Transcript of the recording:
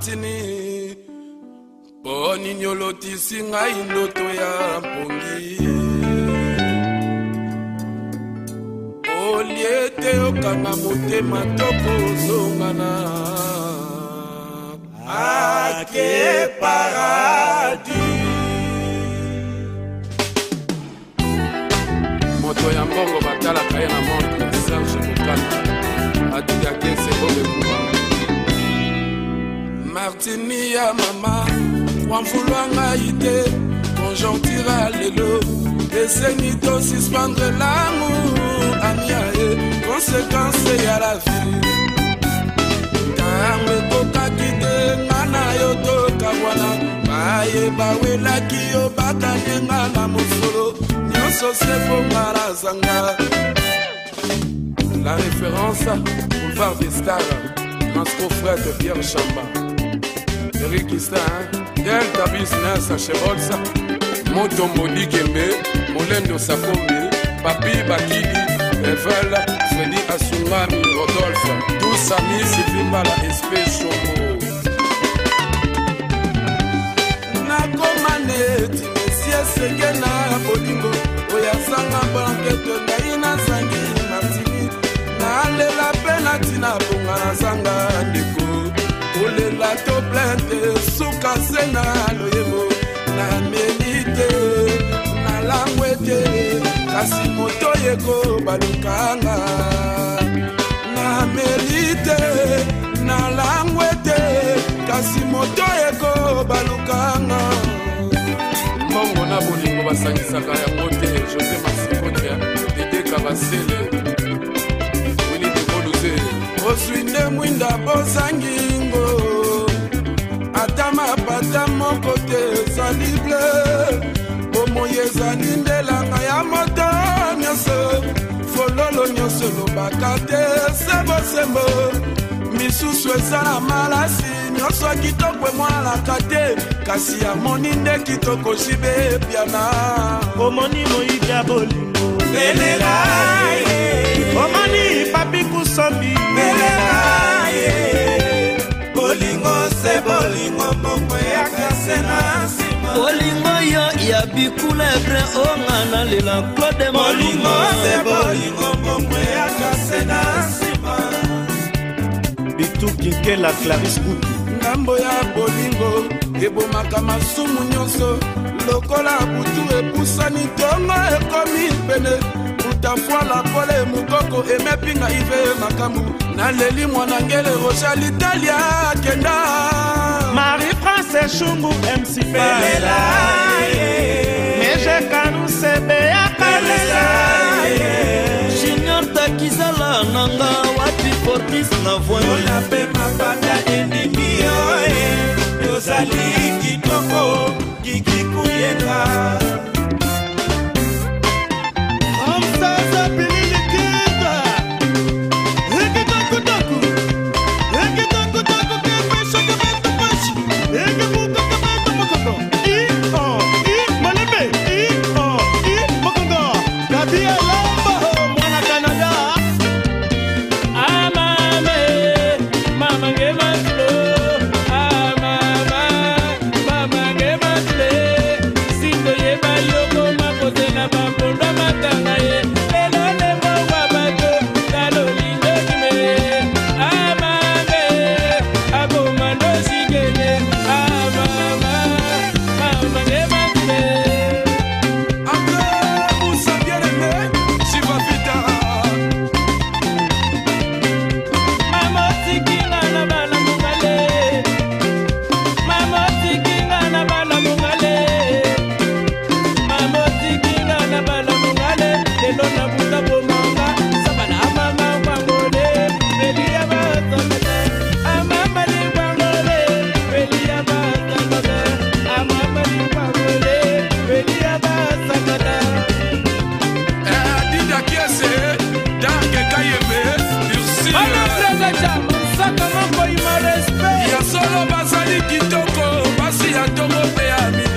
martini mpo nini olotisi ngai ndoto ya mpongi olie te okanga motema toko ozongana ake paradis moto ya mbongo batalaka ye na montre serge mokana adikake sekobe kubanga martini ya mama wamfulwa ngai te konjontira lelo esengi tosispendre lamour ania ye konsekanse ya la vie ntango ekokaki te nga na yo tokabwana baye bawelaki yo bakanyenga na mosolo nyonso seponga na zanga la référence boulevard des stars Masco frère de Pierre Chamba serikistin delta business chebolsa motombo dikembe molendo sakombi papi bakili evel fredi asungami rodolfe tusami sifimbala espe shomo nakoma neti mesieseke na na se na loyebo nameli te nalamu ete kasi moto yeko balukanga nameli te nalamu ete kasi moto yeko balukanga mbongo na bolingo basangisaka yango te josé masikonia dedeka basele wini dekoluze ozwi nde mwinda bozangi bomoi ezali ndelanga ya moto nyonso fololo nyonso elobaka te sembosembo misusu eza na malasi nyonso kitoko emwalaka te kasi amoni nde kitoko zibe epiana omoni moyidia bolingo belela omoni papi kusombi belela bolingo se bolingo mbongo eyaka se na se bolingo yo ya bikulebre onga na lela claude molingo bolingo mbongwe ya kase na nsima bitukinkela claris kuku ngambo ya bolingo ebomaka masumu nyonso lokola butu epusani ntongo ekomi pene butafwala pole mokoko emepinga ive makamu naleli mwana ngele rojalitalia chungu MC meje Mejeka sebe ya kanisa Junior takizala nanga wapi fortis na voyo Yola pe mapata endimi yo Yozali kitoko gigi kuyenga